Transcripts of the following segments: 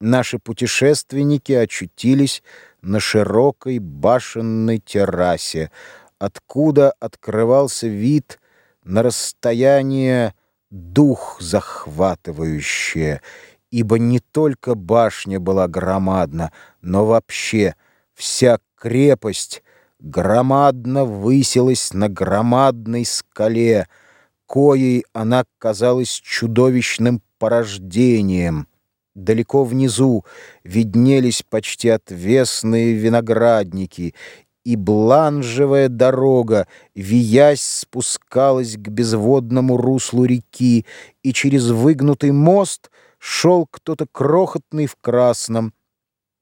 наши путешественники очутились на широкой башенной террасе, откуда открывался вид на расстояние дух захватывающее, ибо не только башня была громадна, но вообще вся крепость громадно высилась на громадной скале, коей она казалась чудовищным порождением. Далеко внизу виднелись почти отвесные виноградники, и бланжевая дорога, виясь, спускалась к безводному руслу реки, и через выгнутый мост шел кто-то крохотный в красном,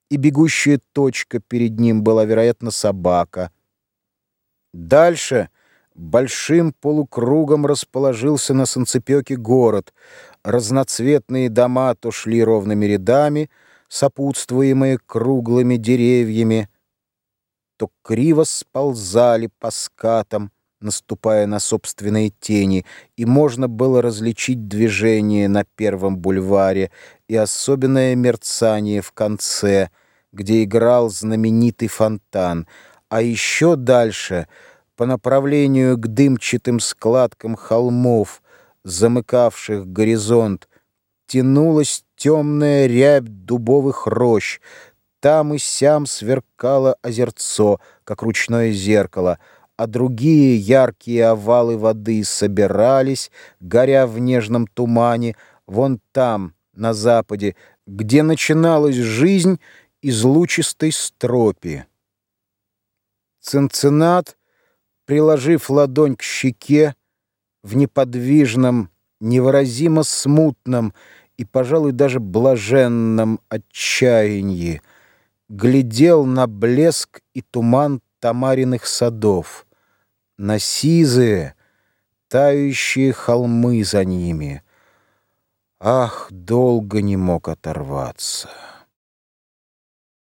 и бегущая точка перед ним была, вероятно, собака. Дальше большим полукругом расположился на санцепёке город. Разноцветные дома то шли ровными рядами, сопутствуемые круглыми деревьями, то криво сползали по скатам, наступая на собственные тени, и можно было различить движение на первом бульваре и особенное мерцание в конце, где играл знаменитый фонтан, а еще дальше, по направлению к дымчатым складкам холмов, замыкавших горизонт, тянулась темная рябь дубовых рощ, там и сям сверкало озерцо, как ручное зеркало, а другие яркие овалы воды собирались, горя в нежном тумане, вон там, на западе, где начиналась жизнь из лучистой стропи. Цинциннат, приложив ладонь к щеке, в неподвижном, невыразимо смутном и, пожалуй, даже блаженном отчаянии, глядел на блеск и туман Тамариных садов, на сизые, тающие холмы за ними. Ах, долго не мог оторваться.